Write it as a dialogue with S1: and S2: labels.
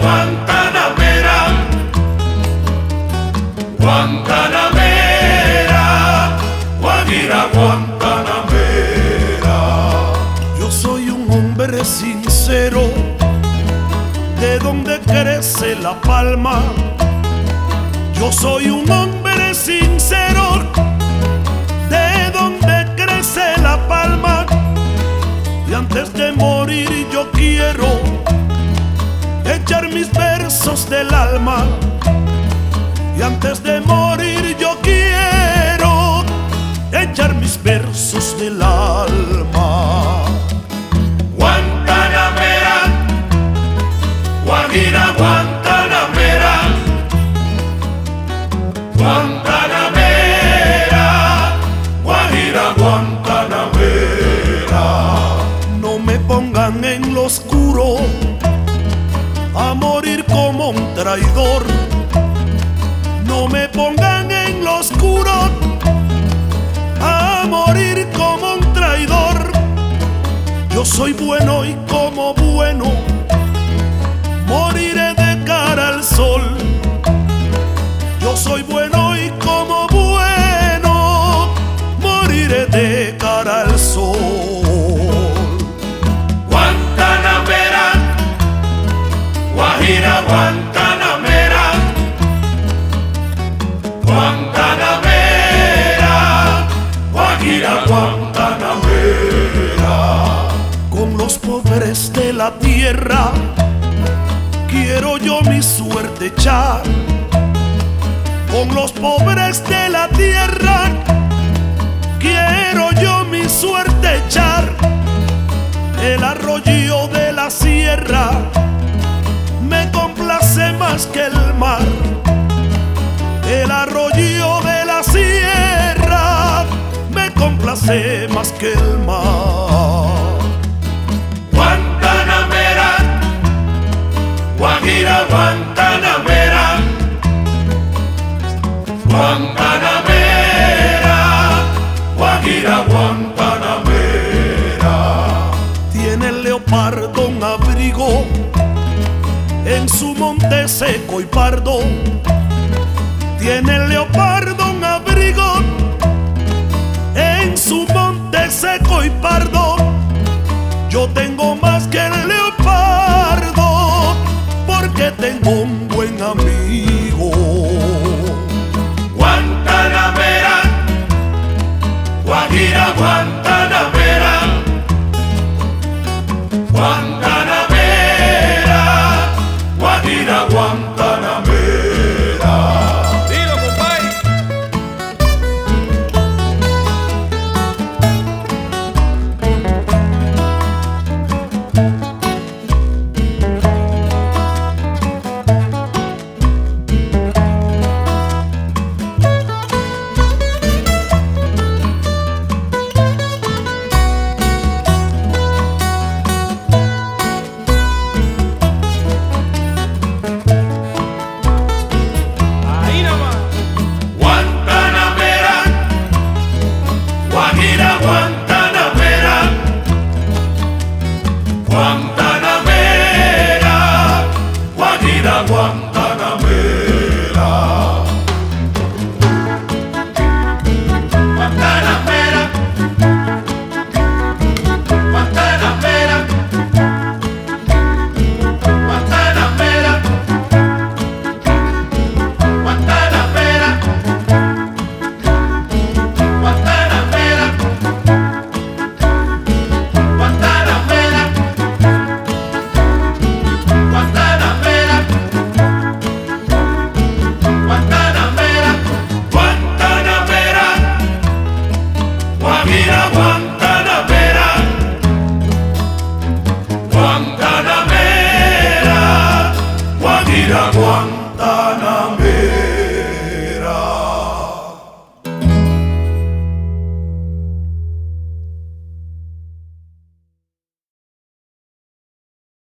S1: Guantanamera. Guantanamera, Guajira Guantanamera.
S2: Yo soy un hombre sincero, de donde crece la palma. Yo soy un hombre sincero, de donde crece la palma. Y antes de morir yo quiero echar mis versos del alma. Y antes de morir yo quiero echar mis versos del alma.
S1: Guantanamera, Guajira, Guantanamera, Guantanamera, Guajira, Guantanamera.
S2: No me pongan en lo oscuro traidor. No me pongan en lo oscuro a morir como un traidor. Yo soy bueno y como bueno moriré de cara al sol. Yo soy bueno y como bueno moriré de cara al sol.
S1: Guantanamera, Guajira, Guantanamera, Guajira, Guantanamera.
S2: Con los pobres de la tierra quiero yo mi suerte echar. Con los pobres de la tierra quiero yo mi suerte echar. El arroyo de la sierra me complace más que el mar. El arroyo de la sierra complace más que el mar.
S1: Guantanamera, Guajira, Guantanamera, Guantanamera, Guajira, Guantanamera.
S2: Tiene el leopardo un abrigo en su monte seco y pardo. Tiene el leopardo un abrigo buen amigo.
S1: Guantanamera, Guajira, Guantanamera, Guantanamera, Guajira,